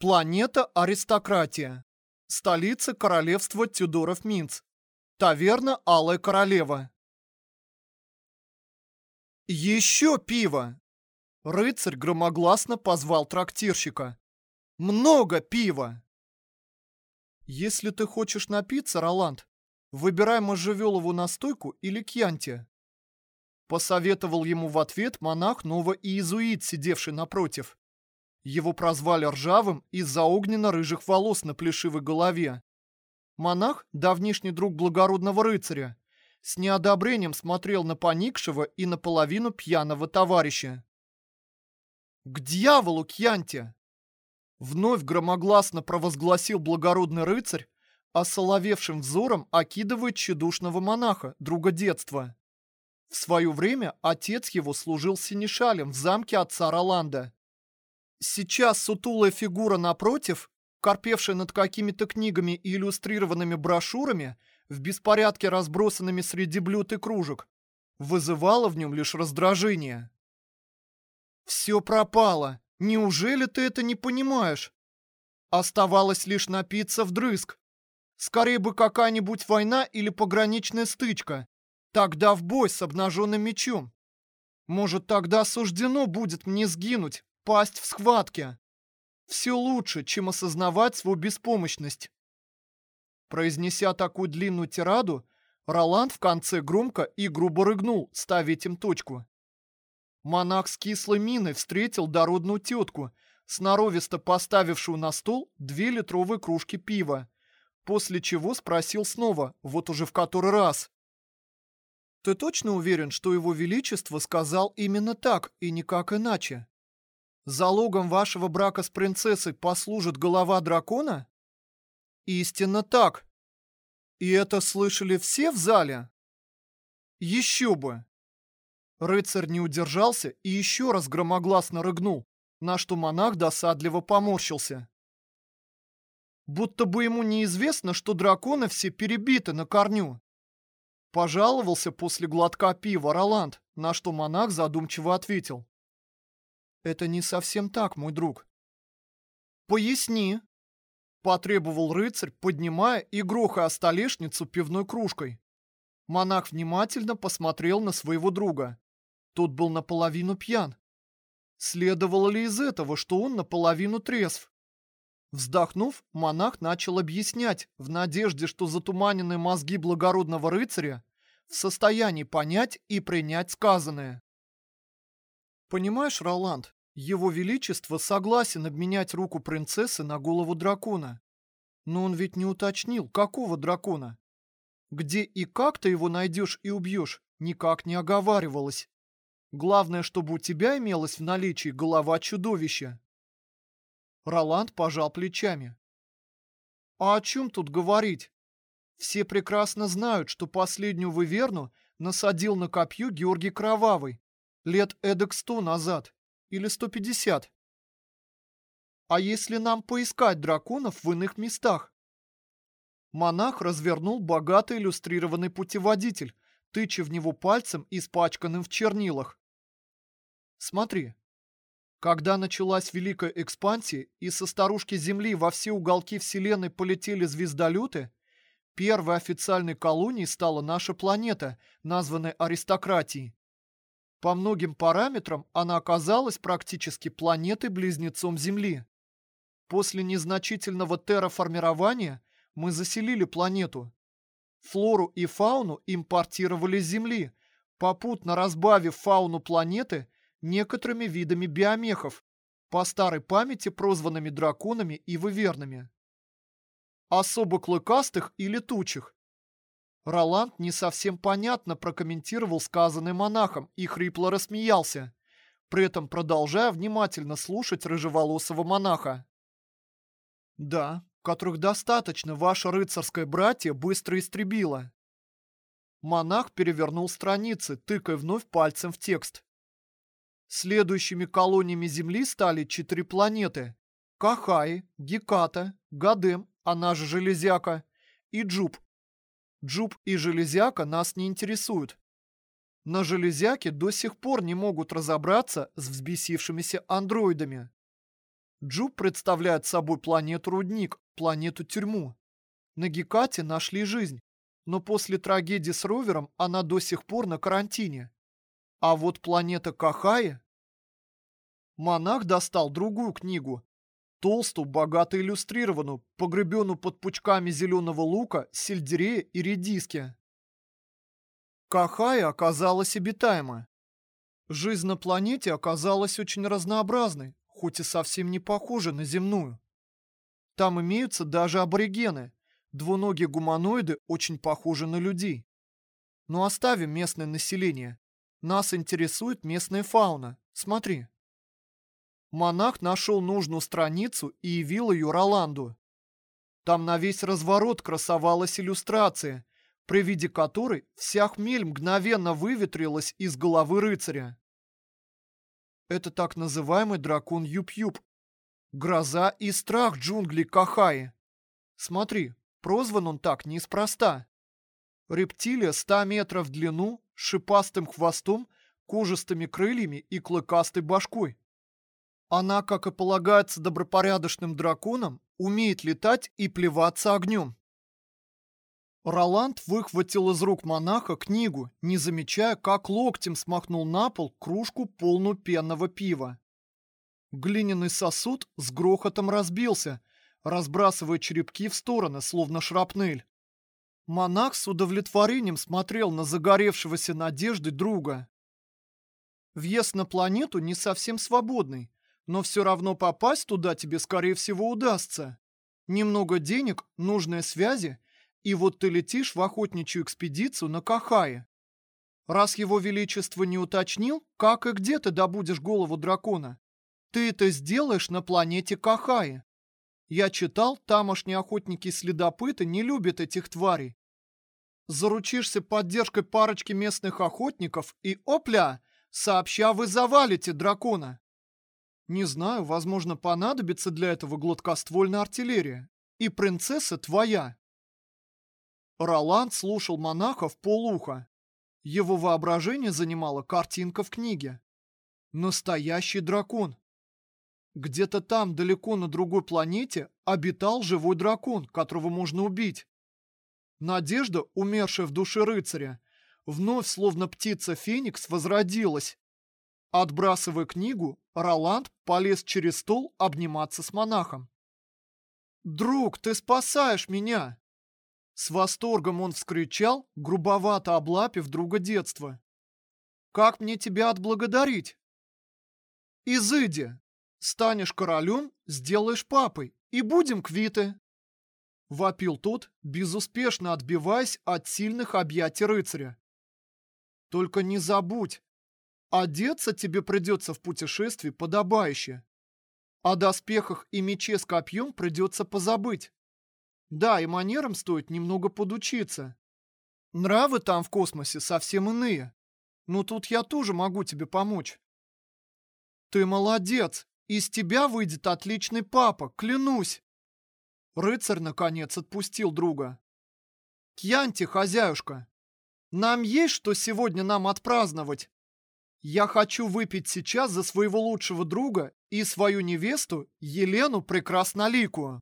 Планета Аристократия. Столица королевства Тюдоров Минц. Таверна Алая Королева. Еще пиво! Рыцарь громогласно позвал трактирщика. Много пива! Если ты хочешь напиться, Роланд, выбирай можжевеловую настойку или кьянти. Посоветовал ему в ответ монах Нова-Иезуит, сидевший напротив. Его прозвали ржавым из-за огненно-рыжих волос на плешивой голове. Монах, давнишний друг благородного рыцаря, с неодобрением смотрел на поникшего и наполовину пьяного товарища. «К дьяволу, Кьянти!» Вновь громогласно провозгласил благородный рыцарь, осоловевшим взором окидывает тщедушного монаха, друга детства. В свое время отец его служил синешалем в замке отца Роланда. Сейчас сутулая фигура напротив, корпевшая над какими-то книгами и иллюстрированными брошюрами, в беспорядке разбросанными среди блюд и кружек, вызывала в нем лишь раздражение. «Все пропало! Неужели ты это не понимаешь? Оставалось лишь напиться вдрызг. Скорее бы какая-нибудь война или пограничная стычка. Тогда в бой с обнаженным мечом. Может, тогда суждено будет мне сгинуть, пасть в схватке. Все лучше, чем осознавать свою беспомощность. Произнеся такую длинную тираду, Роланд в конце громко и грубо рыгнул, ставя этим точку. Монах с кислой миной встретил дородную тетку, сноровисто поставившую на стол две литровые кружки пива, после чего спросил снова, вот уже в который раз. «Ты точно уверен, что его величество сказал именно так и никак иначе? Залогом вашего брака с принцессой послужит голова дракона?» «Истинно так. И это слышали все в зале?» «Еще бы!» Рыцарь не удержался и еще раз громогласно рыгнул, на что монах досадливо поморщился. Будто бы ему неизвестно, что драконы все перебиты на корню. Пожаловался после глотка пива Роланд, на что монах задумчиво ответил. «Это не совсем так, мой друг». «Поясни», — потребовал рыцарь, поднимая и грохая столешницу пивной кружкой. Монах внимательно посмотрел на своего друга. Тот был наполовину пьян. Следовало ли из этого, что он наполовину трезв? Вздохнув, монах начал объяснять, в надежде, что затуманенные мозги благородного рыцаря в состоянии понять и принять сказанное. Понимаешь, Роланд, его величество согласен обменять руку принцессы на голову дракона. Но он ведь не уточнил, какого дракона. Где и как ты его найдешь и убьешь, никак не оговаривалось. Главное, чтобы у тебя имелась в наличии голова чудовища. Роланд пожал плечами. А о чем тут говорить? Все прекрасно знают, что последнюю выверну насадил на копье Георгий Кровавый лет эдак сто назад или сто пятьдесят. А если нам поискать драконов в иных местах? Монах развернул богато иллюстрированный путеводитель, тыча в него пальцем, испачканным в чернилах. Смотри. Когда началась Великая Экспансия и со старушки Земли во все уголки Вселенной полетели звездолеты, первой официальной колонией стала наша планета, названная аристократией. По многим параметрам она оказалась практически планетой-близнецом Земли. После незначительного терраформирования мы заселили планету. Флору и фауну импортировали с Земли, попутно разбавив фауну планеты некоторыми видами биомехов, по старой памяти прозванными драконами и вывернами. Особо клыкастых и летучих. Роланд не совсем понятно прокомментировал сказанное монахом и хрипло рассмеялся, при этом продолжая внимательно слушать рыжеволосого монаха. «Да, которых достаточно ваше рыцарское братье быстро истребило». Монах перевернул страницы, тыкая вновь пальцем в текст. Следующими колониями Земли стали четыре планеты – Кахаи, Геката, Гадем, она же Железяка, и Джуб. Джуб и Железяка нас не интересуют. На Железяке до сих пор не могут разобраться с взбесившимися андроидами. Джуб представляет собой планету-рудник, планету-тюрьму. На Гекате нашли жизнь, но после трагедии с ровером она до сих пор на карантине. А вот планета Кахая... Монах достал другую книгу, толстую, богато иллюстрированную, погребенную под пучками зеленого лука, сельдерея и редиски. Кахая оказалась обитаема. Жизнь на планете оказалась очень разнообразной, хоть и совсем не похожа на земную. Там имеются даже аборигены, двуногие гуманоиды, очень похожи на людей. Но оставим местное население. Нас интересует местная фауна. Смотри. Монах нашел нужную страницу и явил ее Роланду. Там на весь разворот красовалась иллюстрация, при виде которой вся хмель мгновенно выветрилась из головы рыцаря. Это так называемый дракон Юп-Юп. Гроза и страх джунглей Кахаи. Смотри, прозван он так неспроста. Рептилия 100 метров в длину, шипастым хвостом, кожистыми крыльями и клыкастой башкой. Она, как и полагается добропорядочным драконам, умеет летать и плеваться огнем. Роланд выхватил из рук монаха книгу, не замечая, как локтем смахнул на пол кружку полную пенного пива. Глиняный сосуд с грохотом разбился, разбрасывая черепки в стороны, словно шрапнель. Монах с удовлетворением смотрел на загоревшегося надежды друга. Въезд на планету не совсем свободный, но все равно попасть туда тебе, скорее всего, удастся. Немного денег, нужные связи и вот ты летишь в охотничью экспедицию на Кахае. Раз его величество не уточнил, как и где ты добудешь голову дракона, ты это сделаешь на планете Кахае. Я читал, тамошние охотники-следопыты не любят этих тварей. Заручишься поддержкой парочки местных охотников и, опля, сообща вы завалите дракона. Не знаю, возможно, понадобится для этого гладкоствольная артиллерия. И принцесса твоя. Роланд слушал монаха в полуха. Его воображение занимала картинка в книге. Настоящий дракон. Где-то там, далеко на другой планете, обитал живой дракон, которого можно убить. Надежда, умершая в душе рыцаря, вновь, словно птица Феникс, возродилась. Отбрасывая книгу, Роланд полез через стол обниматься с монахом. «Друг, ты спасаешь меня!» С восторгом он вскричал, грубовато облапив друга детства. «Как мне тебя отблагодарить?» «Изыди! Станешь королем, сделаешь папой, и будем квиты!» Вопил тот, безуспешно отбиваясь от сильных объятий рыцаря. «Только не забудь, одеться тебе придется в путешествии подобающе. О доспехах и мече с копьем придется позабыть. Да, и манерам стоит немного подучиться. Нравы там в космосе совсем иные. Но тут я тоже могу тебе помочь. Ты молодец. Из тебя выйдет отличный папа, клянусь. Рыцарь, наконец, отпустил друга. Кьянти, хозяюшка, нам есть что сегодня нам отпраздновать. Я хочу выпить сейчас за своего лучшего друга и свою невесту Елену Прекрасноликую.